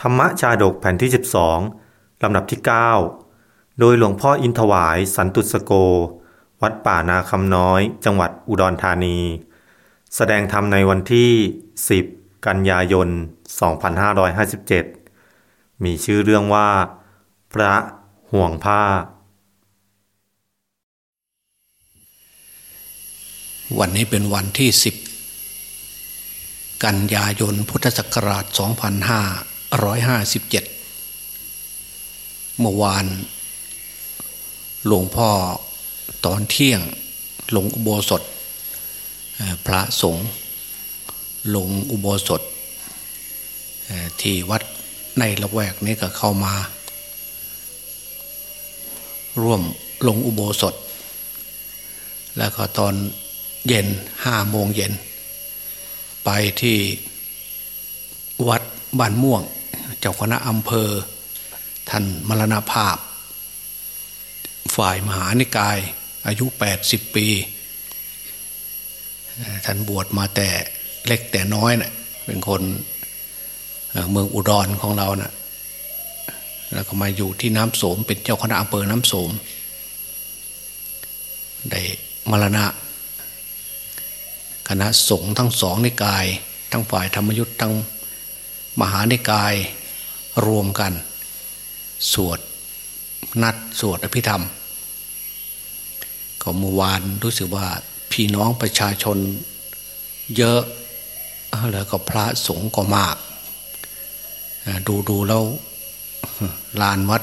ธรรมชาดกแผ่นที่ 12 ลำดับที่ 9 โดยหลวงพ่ออินทวายสันตุสโก วัดป่านาคำน้อย จังหวัดอุดรธานี แสดงธรรมในวันที่ 10 กันยายน 2557 มีชื่อเรื่องว่า พระห่วงผ้า วันนี้เป็นวันที่สิบกันยายนพุทธศักราช 2557เมื่อวานหลวงพ่อตอนเที่ยงลงอุโบสถ พระสงฆ์ลงอุโบสถ ที่วัดในละแวกนี้ก็เข้ามา ร่วมลงอุโบสถ แล้วก็ตอนเย็นห้าโมงเย็น ไปที่วัดบ้านม่วง เจ้าคณะอำเภอ ท่านมรณภาพ ฝ่ายมหานิกาย อายุ 80 ปี ท่านบวชมาแต่เล็กแต่น้อยนะ่ะเป็นคนเมืองอุดรของเรานะ่ะแล้วก็มาอยู่ที่น้ำโสม เป็นเจ้าคณะอำเภอน้ำโสม ได้มรณะ คณะสงฆ์ทั้งสองนิกาย ทั้งฝ่ายธรรมยุทธ์ทั้งมหานิกาย รวมกัน สวดนัดสวดอภิธรรม ก็เมื่อวานรู้สึกว่าพี่น้องประชาชนเยอะแล้วก็พระสงฆ์ก็มาก ดูดูแล้วลานวัด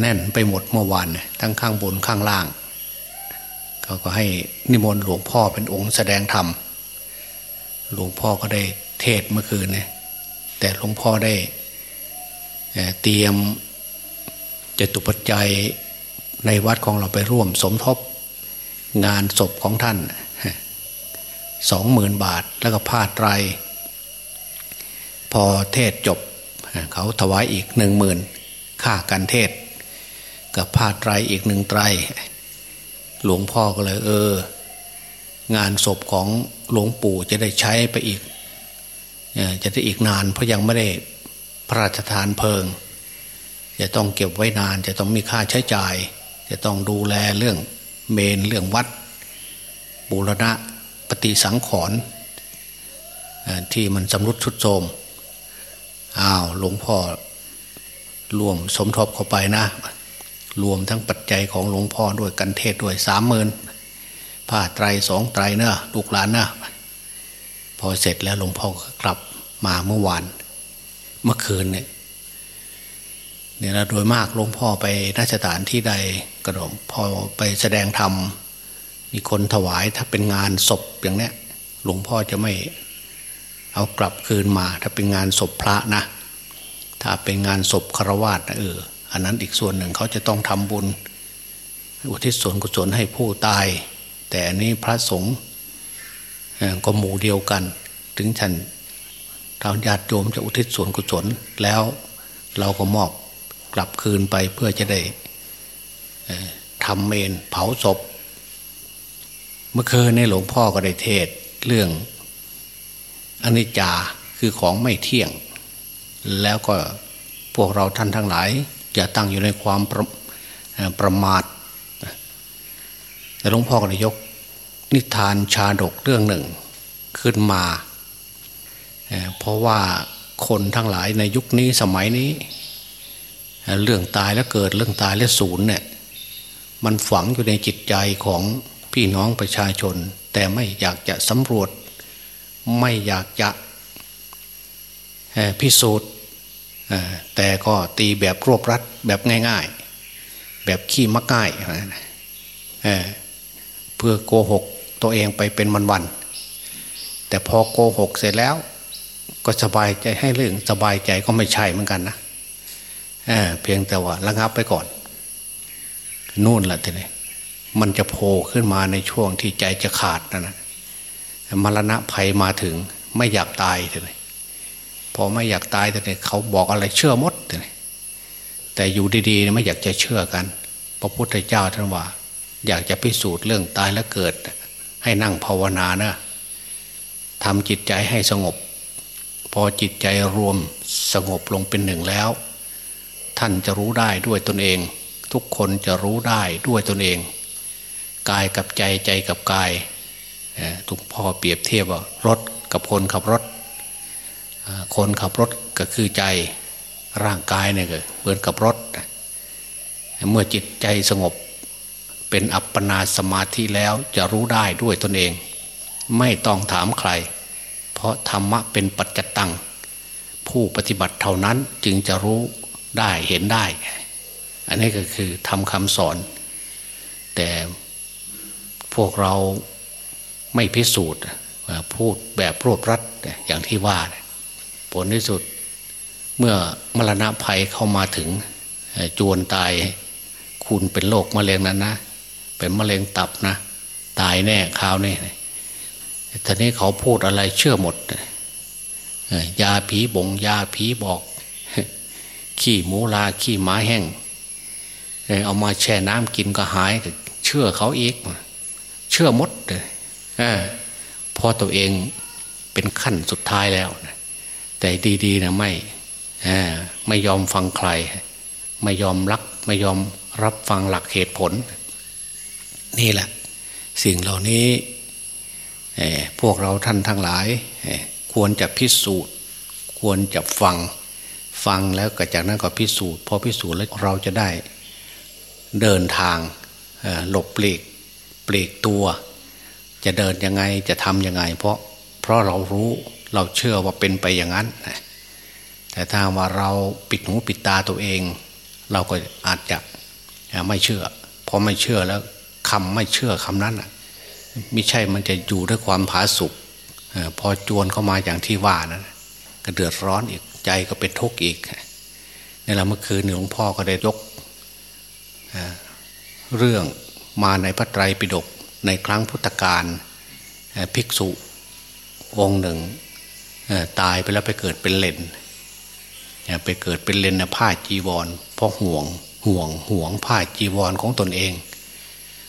แน่นไปหมดเมื่อวานทั้งข้างบนข้างล่างเขาก็ให้นิมนต์หลวงพ่อเป็นองค์แสดงธรรม หลวงพ่อก็ได้เทศเมื่อคืนเนี่ยแต่หลวงพ่อได้ เตรียมจตุปัจจัยในวัดของเราไปร่วมสมทบงานศพของท่านสองหมื่นบาทแล้วก็ผ้าไตร พอเทศจบ เขาถวายอีกหนึ่งหมื่นค่ากันเทศ กับผ้าไตรอีกหนึ่งไตร หลวงพ่อก็เลย เออ งานศพของหลวงปู่จะได้ใช้ไปอีกจะได้อีกนาน เพราะยังไม่ได้ พระราชทานเพลิง จะต้องเก็บไว้นานจะต้องมีค่าใช้จ่าย จะต้องดูแลเรื่องเมนเรื่องวัด บูรณะปฏิสังขรณ์ที่มันสำรุดชุดโทมอ้าวหลวงพ่อรวมสมทบเข้าไปนะ รวมทั้งปัจจัยของหลวงพ่อด้วยกันเทศด้วยสามหมื่นผ้าไตรสองไตรเนอะลูกหลานเนอะพอเสร็จแล้วหลวงพ่อกลับมาเมื่อวาน เมื่อคืนเนี่ยเนี่ยนะโดยมากหลวงพ่อไปราชการที่ใดกระดมพอไปแสดงธรรมมีคนถวายถ้าเป็นงานศพอย่างเนี้ยหลวงพ่อจะไม่เอากลับคืนมา ถ้าเป็นงานศพพระนะ ถ้าเป็นงานศพคารวาสนะเอออันนั้นอีกส่วนหนึ่งเขาจะต้องทำบุญ อุทิศส่วนกุศลให้ผู้ตาย แต่อันนี้พระสงฆ์ก็หมู่เดียวกัน ถึงฉัน ทางญาติโยมจะอุทิศส่วนกุศลแล้วเราก็มอบกลับคืนไปเพื่อจะได้ทำเมนเผาศพ เมื่อคืนในหลวงพ่อก็ได้เทศเรื่องอนิจจาคือของไม่เที่ยง แล้วก็พวกเราท่านทั้งหลายจะตั้งอยู่ในความประประมาทแต่หลวงพ่อก็ได้ยกนิทานชาดกเรื่องหนึ่ง ขึ้นมา เพราะว่าคนทั้งหลายในยุคนี้สมัยนี้ เรื่องตายแล้วเกิดเรื่องตายแล้วสูญเนี่ยมันฝังอยู่ในจิตใจของพี่น้องประชาชน แต่ไม่อยากจะสำรวจ ไม่อยากจะพิสูจน์แต่ก็ตีแบบรวบรัดแบบง่าย ๆ แบบขี้มักง่ายเพื่อโกหกตัวเองไปเป็นวันๆแต่พอโกหกเสร็จแล้ว ก็สบายใจให้เรื่องสบายใจก็ไม่ใช่เหมือนกันนะเเพียงแต่ว่าระงับไปก่อน นู่นแหละทีนี้มันจะโผล่ขึ้นมาในช่วงที่ใจจะขาดนะนะมรณะภัยมาถึง ไม่อยากตายทีนี้พอไม่อยากตายแต่เนี่ยเขาบอกอะไรเชื่อมดเลยแต่อยู่ดีๆไม่อยากจะเชื่อกัน พระพุทธเจ้าท่านว่า อยากจะพิสูจน์เรื่องตายแล้วเกิด ให้นั่งภาวนานะทำจิตใจให้สงบ พอจิตใจรวมสงบลงเป็นหนึ่งแล้ว ท่านจะรู้ได้ด้วยตนเอง ทุกคนจะรู้ได้ด้วยตนเอง กายกับใจใจกับกายทุกพ่อเปรียบเทียบว่ารถกับคนขับรถ คนขับรถก็คือใจร่างกายเนี่ยเหมือนกับรถ เมื่อจิตใจสงบเป็นอัปปนาสมาธิแล้วจะรู้ได้ด้วยตนเอง ไม่ต้องถามใคร เพราะธรรมะเป็นปัจจตัง ผู้ปฏิบัติเท่านั้นจึงจะรู้ได้เห็นได้ อันนี้ก็คือทำคำสอน แต่พวกเราไม่พิสูจน์พูดแบบรวบรัดอย่างที่ว่า ผลที่สุดเมื่อมรณะภัยเข้ามาถึงจวนตายคุณเป็นโรคมะเร็งนั้นนะ เป็นมะเร็งตับนะ ตายแน่คราวนี้ ทีนี้เขาพูดอะไรเชื่อหมดยาผีบงยาผีบอก ขี้หมูลาขี้หมาแห้งเอามาแช่น้ำกินก็หายเชื่อเขาอีก เชื่อมดเลยพอตัวเองเป็นขั้นสุดท้ายแล้วแต่ดีๆนะไม่ไม่ยอมฟังใคร ไม่ยอมรัก ไม่ยอมรับฟังหลักเหตุผล นี่แหละ สิ่งเหล่านี้ พวกเราท่านทั้งหลาย ควรจะพิสูจน์ ควรจะฟังฟังแล้วก็จากนั้นก็พิสูจน์พอพิสูจน์แล้วเราจะได้เดินทางหลบปลีกปลีกตัว จะเดินยังไงจะทำยังไง เพราะเพราะเรารู้เราเชื่อว่าเป็นไปอย่างนั้น แต่ถ้าว่าเราปิดหูปิดตาตัวเอง เราก็อาจจะไม่เชื่อพอไม่เชื่อแล้วคำไม่เชื่อคำนั้น ไม่ใช่มันจะอยู่ด้วยความผาสุกพอจวนเข้ามาอย่างที่ว่านั้นก็เดือดร้อนอีกใจก็เป็นทุกข์อีกนี่แหละเมื่อคืนหลวงพ่อก็ได้ยกเรื่องมาในพระไตรปิฎกในครั้งพุทธกาลภิกษุองค์หนึ่งตายไปแล้วไปเกิดเป็นเลนไปเกิดเป็นเลนผ้าจีวรเพราะห่วงห่วงห่วงผ้าจีวรของตนเอง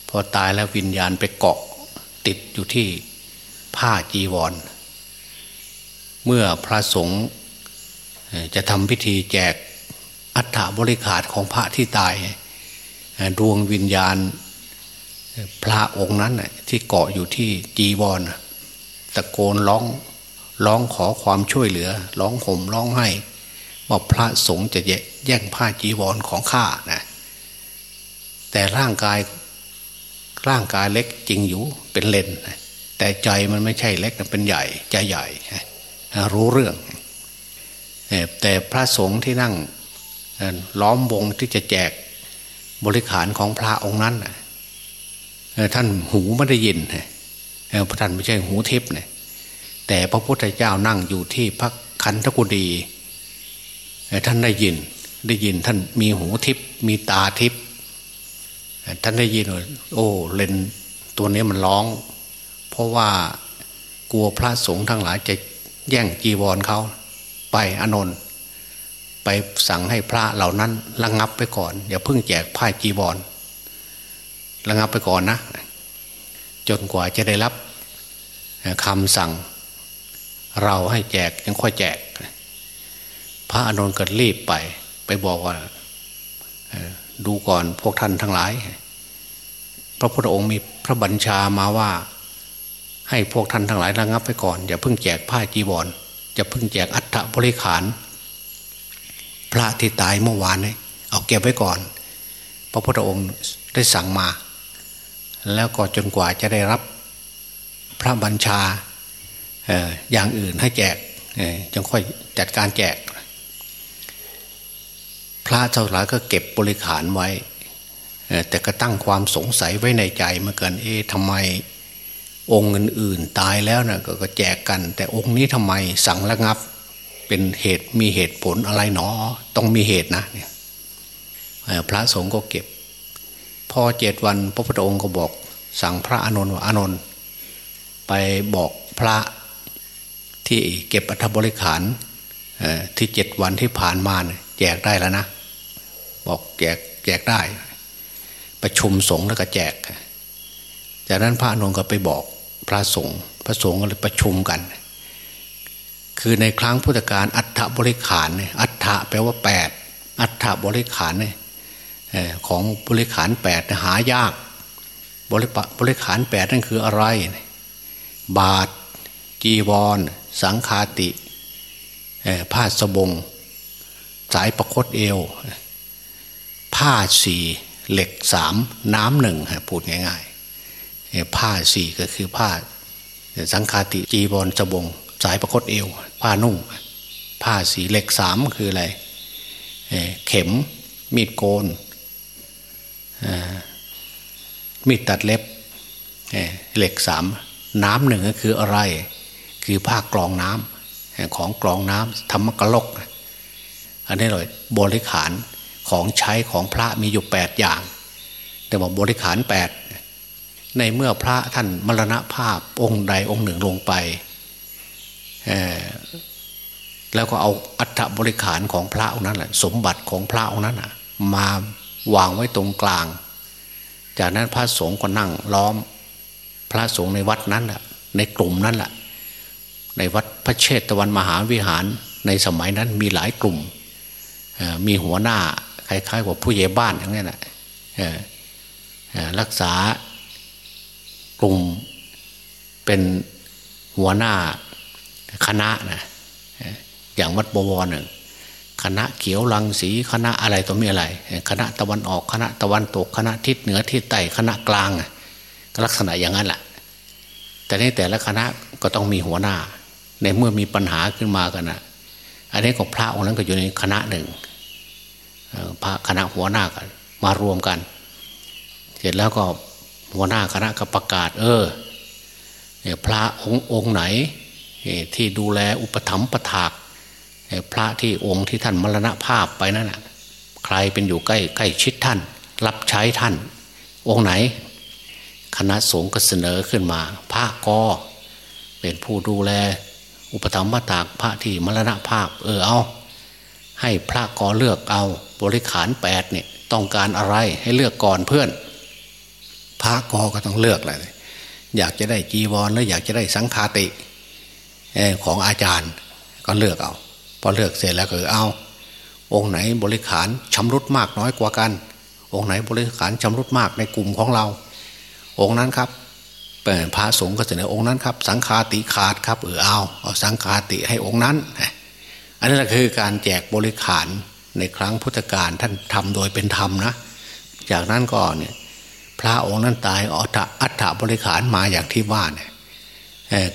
พอตายแล้ววิญญาณไปเกาะ ติดอยู่ที่ผ้าจีวร เมื่อพระสงฆ์จะทำพิธีแจกอัฐบริขารของพระที่ตาย ดวงวิญญาณพระองค์นั้นที่เกาะอยู่ที่จีวรตะโกนร้องร้องขอความช่วยเหลือ ร้องห่มร้องไห้ ว่าพระสงฆ์จะแย่งผ้าจีวรของข้านะแต่ร่างกาย ร่างกายเล็กจริงอยู่เป็นเลนแต่ใจมันไม่ใช่เล็กเป็นใหญ่ใจใหญ่รู้เรื่อง แต่พระสงฆ์ที่นั่งล้อมวงที่จะแจกบริขารของพระองค์นั้นท่านหูไม่ได้ยินพระท่านไม่ใช่หูทิพย์เนี่ยแต่พระพุทธเจ้านั่งอยู่ที่พระคันธกุดีท่านได้ยินได้ยินท่านมีหูทิพย์มีตาทิพย์ ท่านได้ยินว่าโอ้เลนตัวนี้มันร้อง เพราะว่ากลัวพระสงฆ์ทั้งหลายจะแย่งจีวรเขาไปอนนท์ไปสั่งให้พระเหล่านั้นระงงับไปก่อน อย่าเพิ่งแจกผ้าจีวรระงับไปก่อนนะ จนกว่าจะได้รับคำสั่ง เราให้แจกยังค่อยแจก พระอนุนก็รีบไป ไปบอกว่าดูก่อนพวกท่านทั้งหลาย พระพุทธองค์มีพระบัญชามาว่า ให้พวกท่านทั้งหลายระงับไปก่อน อย่าเพิ่งแจกผ้าจีวรจะเพิ่งแจกอัฐบริขาร พระที่ตายเมื่อวานนี้เอาเก็บไว้ก่อน พระพุทธองค์ได้สั่งมา แล้วก็จนกว่าจะได้รับพระบัญชาอย่างอื่นให้แจกจึงค่อยจัดการแจก พระเจ้าหลายก็เก็บบริขารไว้ แต่ก็ตั้งความสงสัยไว้ในใจเมื่อกันเอ๊ะทำไมองค์อื่นๆตายแล้วนะก็แจกกัน แต่องค์นี้ทำไมสั่งระงับ เป็นเหตุมีเหตุผลอะไรหนอ ต้องมีเหตุนะเนี่ยพระสงฆ์ก็เก็บ พอเจ็ดวันพระพุทธองค์ก็บอก สั่งพระอานนท์ว่าอานนท์ไปบอกพระที่เก็บอัฐบริขารที่เจ็ดวันที่ผ่านมาแจกได้แล้วนะ บอกแจกแจกได้ ประชุมสงฆ์แล้วก็แจก จากนั้นพระนนก็ไปบอกพระสงฆ์พระสงฆ์ก็เลยประชุมกัน คือในครั้งพุทธกาลอัฏฐบริขารเนี่ยอัฏฐแปลว่าแปดอัฏฐบริขารเนี่ยของบริขารแปดหายากบริบริขารแปดนั่นคืออะไร บาท จีวร สังคาติผ้าสบง สายประคตเอว ผ้าสี เหล็กสามน้ำหนึ่งพูดง่ายๆผ้าสี่ก็คือผ้า สังคาติจีวรสบง สายประคตเอว ผ้านุ่ง ผ้าสีเหล็กสามคืออะไรเข็มมีดโกนมีดตัดเล็บเหล็กสามน้ำหนึ่งก็คืออะไร คือผ้ากรองน้ำของกรองน้ำธรรมกลกอันนี้เลยบริขาร ของใช้ของพระมีอยู่แปดอย่าง แต่ว่าบริขารแปดในเมื่อพระท่านมรณภาพองค์ใดองค์หนึ่งลงไป แล้วก็เอาอัฐบริขารของพระองค์นั้นแหละสมบัติของพระองค์นั้นมาวางไว้ตรงกลาง จากนั้นพระสงฆ์ก็นั่งล้อมพระสงฆ์ในวัดนั้นแหละในกลุ่มนั้นแหละในวัดพระเชตวันมหาวิหารในสมัยนั้นมีหลายกลุ่มมีหัวหน้า คล้ายๆกับผู้ใหญ่บ้านอย่างนี้แหละรักษากลุ่มเป็นหัวหน้าคณะนะอย่างวัดบวรหนึ่งคณะเขียวลังสีคณะอะไรตัวมีอะไร คณะตะวันออกคณะตะวันตกคณะทิศเหนือทิศใต้คณะกลางลักษณะอย่างนั้นแหละแต่ในแต่ละคณะก็ต้องมีหัวหน้า ในเมื่อมีปัญหาขึ้นมากันนะอันนี้ของพระองค์นั้นก็อยู่ในคณะหนึ่ง พระคณะหัวหน้ากันมารวมกัน เสร็จแล้วก็หัวหน้าคณะก็ประกาศ เออพระองค์องค์ไหนที่ดูแลอุปถัมภ์ประถากพระที่องค์ที่ท่านมรณภาพไปนั่นนะใครเป็นอยู่ใกล้ใกล้ชิดท่าน รับใช้ท่าน องค์ไหน คณะสงฆ์ก็เสนอขึ้นมา พระกอเป็นผู้ดูแล อุปถัมภ์ตากพระที่มรณภาพ เออเอา ให้พระกอเลือกเอาบริขารแปดเนี่ยต้องการอะไรให้เลือกก่อนเพื่อน พระกอก็ต้องเลือกเลยอยากจะได้จีวรหรืออยากจะได้สังฆาติของอาจารย์ก็เลือกเอา พอเลือกเสร็จแล้วก็เอา องค์ไหนบริขารชำรุดมากน้อยกว่ากัน องค์ไหนบริขารชำรุดมากในกลุ่มของเรา องค์นั้นครับพระสงฆ์ก็เสนอองค์นั้นครับ สังฆาติขาดครับเออเอาเอาสังฆาติให้องค์นั้น อันนี้นคือการแจกบริขารในครั้งพุทธกาลท่านทำโดยเป็นธรรมนะ จากนั้นก็เนี่ยพระองค์นั้นตายอัฐอัฐบริขารมาอย่างที่ว่าเนี่ย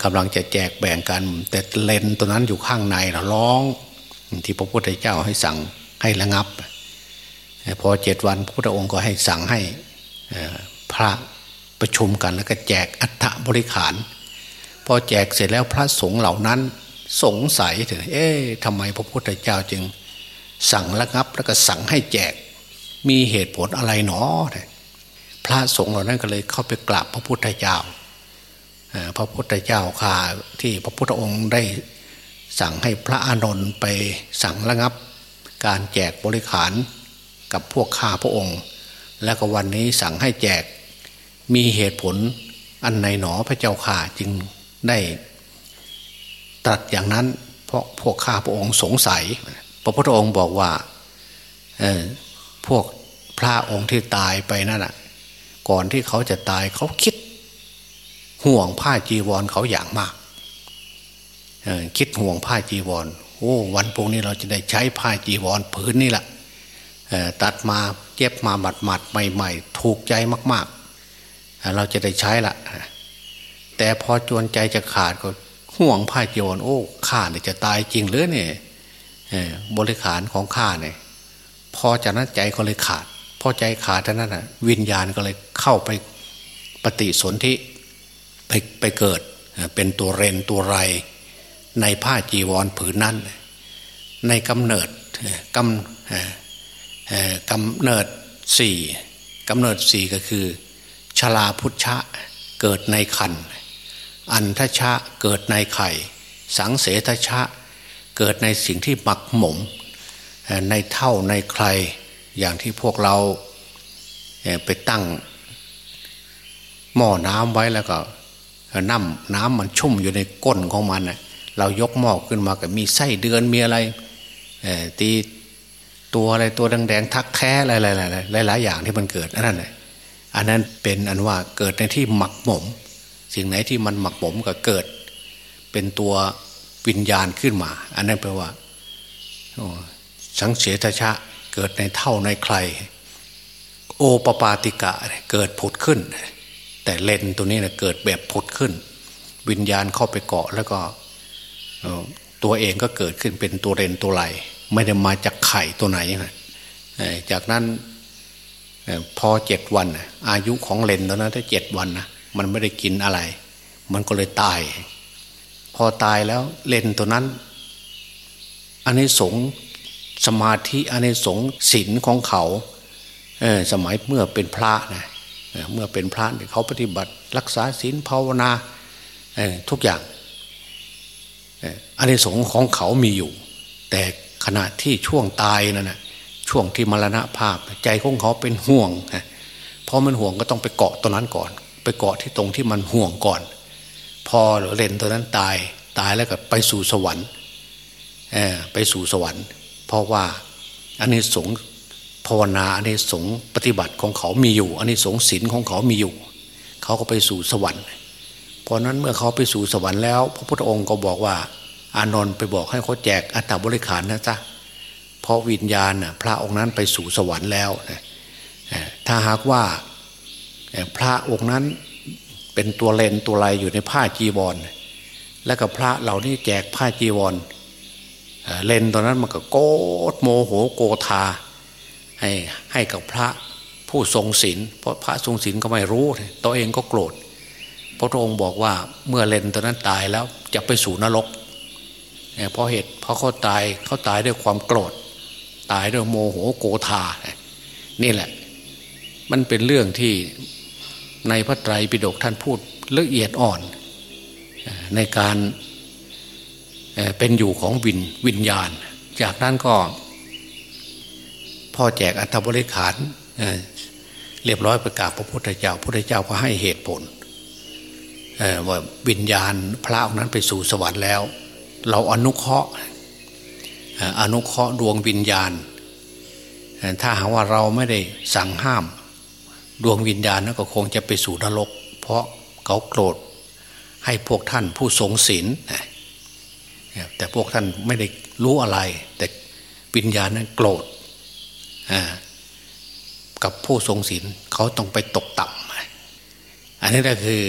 กำลังจะแจกแบ่งกัน แต่เลนตัวนั้นอยู่ข้างในเราร้อง ที่พระพุทธเจ้าให้สั่งให้ระงับ พอเจ็ดวันพระพุทธองค์ก็ให้สั่งให้พระประชุมกันแล้วก็แจกอัฐบริขารพอแจกเสร็จแล้วพระสงฆ์เหล่านั้น สงสัยถึงเอ๊ะทำไมพระพุทธเจ้าจึง สั่งระงับแล้วก็สั่งให้แจก มีเหตุผลอะไรหนอพระสงฆ์เหล่านั้นก็เลยเข้าไปกราบพระพุทธเจ้าพระพุทธเจ้าข่าที่พระพุทธองค์ได้สั่งให้พระอานนท์ไปสั่งระงับ การแจกบริขารกับพวกข้าพระองค์ แล้วก็วันนี้สั่งให้แจกมีเหตุผลอันในหนอพระเจ้าข่าจึงได้ ตรัสอย่างนั้น เพราะพวกข้าพระองค์สงสัย พระพุทธองค์บอกว่าพวกพระองค์ที่ตายไปนั่นอะ ก่อนที่เขาจะตายเขาคิด ห่วงผ้าจีวรเขาอย่างมากคิดห่วงผ้าจีวรโอ้วันพวกนี้เราจะได้ใช้ผ้าจีวรผืนนี่แหละตัดมาเย็บมาหมัดหมัดใหม่ ๆ ถูกใจมาก ๆ เราจะได้ใช้ละแต่พอจวนใจจะขาดก็ ห่วงผ้าจีวรโอ้ข้าเนี่ยจะตายจริงหรือเนี่ยบริขารของข้าเนี่ยพอจากนั้นใจก็เลยขาด พอใจขาดท่านั้นนะวิญญาณก็เลยเข้าไปปฏิสนธิไปไปเกิด เป็นตัวเรนตัวไร ในผ้าจีวรผืนนั้น ในกำเนิดกำกำเนิดสี่กำเนิดสี่ก็คือชลาพุทธะเกิดในคัน อันทชะเกิดในไข่ สังเสทชะ เกิดในสิ่งที่หมักหมม ในเท่าในใคร อย่างที่พวกเราไปตั้งหม้อน้ำไว้แล้วก็น้ำน้ำมันชุ่มอยู่ในก้นของมันเรายกหม้อขึ้นมาก็มีไส้เดือนมีอะไรตีตัวอะไรตัวแดงๆทักแท้อะไรๆหลายๆอย่างที่มันเกิดอันนั้นเลยอันนั้นเป็นอันว่าเกิดในที่หมักหมม สิ่งไหนที่มันหมักหมมก็เกิด เป็นตัววิญญาณขึ้นมา อันนั้นแปลว่าสังเสตชะเกิดในเท่าในใคร โอปปาติกะเกิดผุดขึ้น แต่เลนตัวนี้นะเกิดแบบผุดขึ้น วิญญาณเข้าไปเกาะแล้วก็ตัวเองก็เกิดขึ้นเป็นตัวเรนตัวไหลไม่ได้มาจากไข่ตัวไหนนะจากนั้นพอเจ็ดวันอายุของเลนตอนนั้นถ้าเจ็ดวันนะ มันไม่ได้กินอะไร มันก็เลยตาย พอตายแล้วเลนตัวนั้นอันนี้สงสมาธิอันนี้สงศีลของเขาเออสมัยเมื่อเป็นพระนะเมื่อเป็นพระเขาปฏิบัติรักษาศีลภาวนาทุกอย่างอันนี้สงของเขามีอยู่ แต่ขณะที่ช่วงตายนั่นนะช่วงที่มรณะภาพใจของเขาเป็นห่วงเพราะมันห่วงก็ต้องไปเกาะตัวนั้นก่อน ไปเกาะที่ตรงที่มันห่วงก่อน พอเรนตัวนั้นตายตายแล้วก็ไปสู่สวรรค์ไปสู่สวรรค์ เพราะว่าอันนี้สงภาวนาอันนี้สงปฏิบัติของเขามีอยู่ อันนี้สงศีลของเขามีอยู่ เขาก็ไปสู่สวรรค์เพราะนั้นเมื่อเขาไปสู่สวรรค์แล้ว พระพุทธองค์ก็บอกว่า อานนท์ไปบอกให้เขาแจกอัตตบริขารนะจ๊ะเพราะวิญญาณพระองค์นั้นไปสู่สวรรค์แล้วถ้าหากว่า พระองค์นั้นเป็นตัวเลนตัวลายอยู่ในผ้าจีวร แล้วกับพระเหล่านี้แจกผ้าจีวรเล็นตัวนั้นมันก็โกรธโมโหโกธาให้ให้กับพระผู้ทรงศีลเพราะพระทรงศีลก็ไม่รู้ตัวเองก็โกรธพระองค์บอกว่าเมื่อเล็นตัวนั้นตายแล้วจะไปสู่นรกเพราะเหตุเพราะเขาตายเขาตายด้วยความโกรธ ตายด้วยโมโหโกธานี่แหละ มันเป็นเรื่องที่ ในพระไตรปิฎกท่านพูดละเอียดอ่อน ในการเป็นอยู่ของวินวิญญาณ จากนั้นก็ พ่อแจกอัตบริขารเรียบร้อยประกาศพระพุทธเจ้าพระพุทธเจ้าก็ให้เหตุผลว่าวิญญาณพระองค์นั้นไปสู่สวรรค์แล้ว เราอนุเคราะห์อนุเคราะห์ดวงวิญญาณ ถ้าหากว่าเราไม่ได้สั่งห้าม ดวงวิญญาณนั้นก็คงจะไปสู่นรก เพราะเขาโกรธให้พวกท่านผู้ทรงศีลแต่พวกท่านไม่ได้รู้อะไร แต่วิญญาณนั้นโกรธกับผู้ทรงศีลเขาต้องไปตกต่ำอันนี้ก็คือ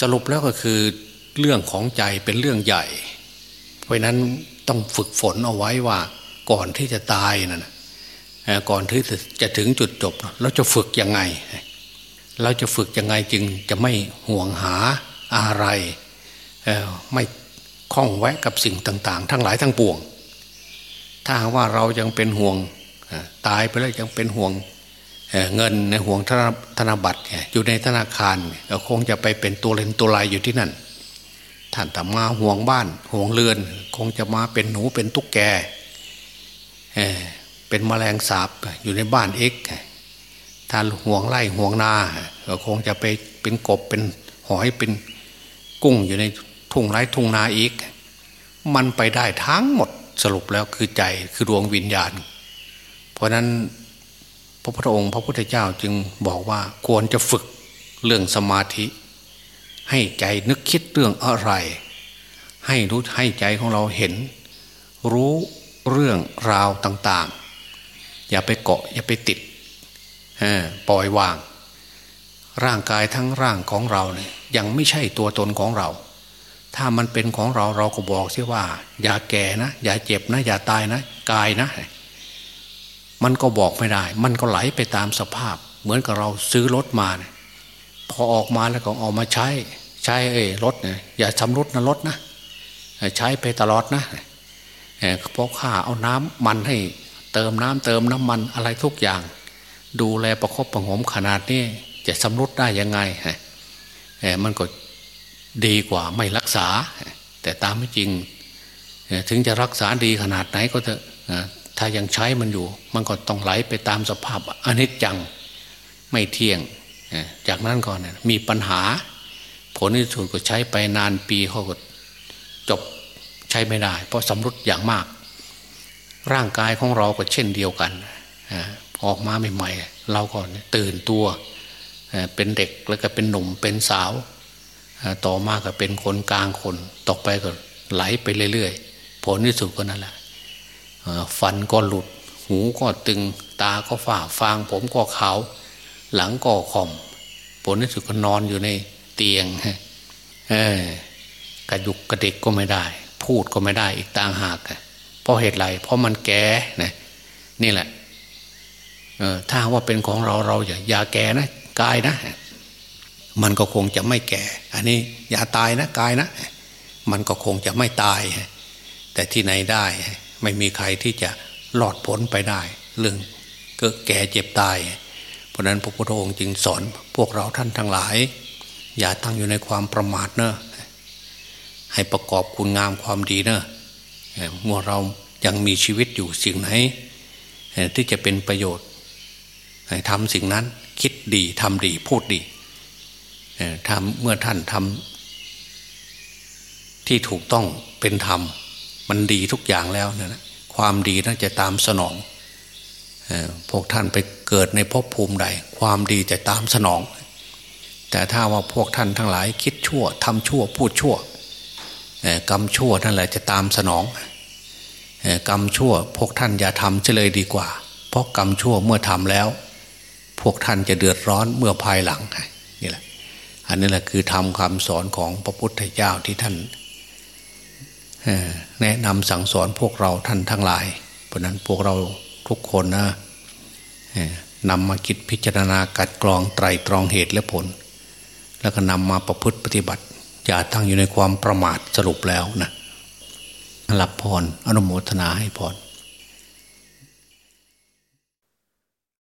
สรุปแล้วก็คือเรื่องของใจเป็นเรื่องใหญ่ เพราะนั้นต้องฝึกฝนเอาไว้ว่าก่อนที่จะตายนั่น ก่อนที่จะถึงจุดจบ เราจะฝึกยังไง เราจะฝึกยังไงจึงจะไม่ห่วงหาอะไร ไม่คล้องแวะกับสิ่งต่าง ๆ ทั้งหลายทั้งปวง ถ้าว่าเรายังเป็นห่วงตายไปแล้วยังเป็นห่วงเงินในห่วงธนบัตรอยู่ในธนาคารก็คงจะไปเป็นตัวเลนตัวลายอยู่ที่นั่น ท่านแต่มาห่วงบ้านห่วงเรือน คงจะมาเป็นหนูเป็นตุ๊กแก เป็นแมลงสาบอยู่ในบ้านเอกท่านห่วงไร่ห่วงนาก็คงจะไปเป็นกบเป็นหอยเป็นกุ้งอยู่ในทุ่งไร่ทุ่งนาอีก มันไปได้ทั้งหมดสรุปแล้วคือใจคือดวงวิญญาณ เพราะนั้นพระพุทธองค์พระพุทธเจ้าจึงบอกว่าควรจะฝึกเรื่องสมาธิ ให้ใจนึกคิดเรื่องอะไร ให้รู้ให้ใจของเราเห็น รู้เรื่องราวต่าง อย่าไปเกาะ อย่าไปติดปล่อยวาง ร่างกายทั้งร่างของเราเนี่ยยังไม่ใช่ตัวตนของเรา ถ้ามันเป็นของเราเราก็บอกสิว่า อย่าแก่นะ อย่าเจ็บนะ อย่าตายนะกายนะ มันก็บอกไม่ได้ มันก็ไหลไปตามสภาพ เหมือนกับเราซื้อรถมาเนี่ยพอออกมาแล้วก็ออกมาใช้ใช้เอ้รถเนี่ยอย่าชำรุดนะรถนะใช้ไปตลอดนะเพราะข้าเอาน้ำมันให้ เติมน้ำเติมน้ำมันอะไรทุกอย่าง ดูแลประคบประงมขนาดนี้จะชำรุดได้ยังไงมันก็ดีกว่าไม่รักษา แต่ตามไม่จริง ถึงจะรักษาดีขนาดไหนก็เถอะถ้ายังใช้มันอยู่ มันก็ต้องไหลไปตามสภาพอนิจจังไม่เที่ยง จากนั้นก่อนมีปัญหา ผลที่สุดก็ใช้ไปนานปีเขาก็จบใช้ไม่ได้ เพราะสำรุดอย่างมาก ร่างกายของเราก็เช่นเดียวกันออกมาใหม่ๆเราก็ตื่นตัวเป็นเด็กแล้วก็เป็นหนุ่มเป็นสาว ต่อมาก็เป็นคนกลางคนต่อไปก็ไหลไปเรื่อยๆ ผลที่สุดก็นั่นแหละฟันก็หลุด หูก็ตึงตาก็ฝ่าฟาง ผมก็ขาว หลังก็คอม ผลที่สุดก็นอนอยู่ในเตียงกระยุกกระเด็กก็ไม่ได้ พูดก็ไม่ได้อีกต่างหาก เพราะเหตุไรเพราะมันแก่นะนี่แหละเออถ้าว่าเป็นของเราเราอย่าอย่าแก่นะกายนะ มันก็คงจะไม่แก่ อันนี้อย่าตายนะกายนะ มันก็คงจะไม่ตาย แต่ที่ไหนได้ ไม่มีใครที่จะหลอดพ้นไปได้ เรื่องก็แก่เจ็บตาย เพราะนั้นพระพุทธองค์จึงสอนพวกเราท่านทั้งหลาย อย่าตั้งอยู่ในความประมาทเนอะให้ประกอบคุณงามความดีเนอะ เมื่อเรายังมีชีวิตอยู่สิ่งไหนที่จะเป็นประโยชน์ทำสิ่งนั้นคิดดีทำดีพูดดีทำเมื่อท่านทำที่ถูกต้องเป็นธรรม มันดีทุกอย่างแล้วนะความดีน่าจะตามสนองพวกท่านไปเกิดในภพภูมิใด ความดีจะตามสนอง แต่ถ้าว่าพวกท่านทั้งหลายคิดชั่วทำชั่วพูดชั่ว กรรมชั่วนั่นแหละจะตามสนองกรรมชั่วพวกท่านอย่าทำเลยดีกว่า เพราะกรรมชั่วเมื่อทำแล้ว พวกท่านจะเดือดร้อนเมื่อภายหลังนี่แหละอันนี้แหละคือทำคำสอนของพระพุทธเจ้าที่ท่านแนะนำสั่งสอนพวกเราท่านทั้งหลาย เพราะนั้นพวกเราทุกคนนะนำมาคิดพิจารณากัดกรองไตรตรองเหตุและผล แล้วก็นำมาประพฤติปฏิบัติ อย่าตั้งอยู่ในความประมาทสรุปแล้วนะรับพรอนุโมทนาให้พร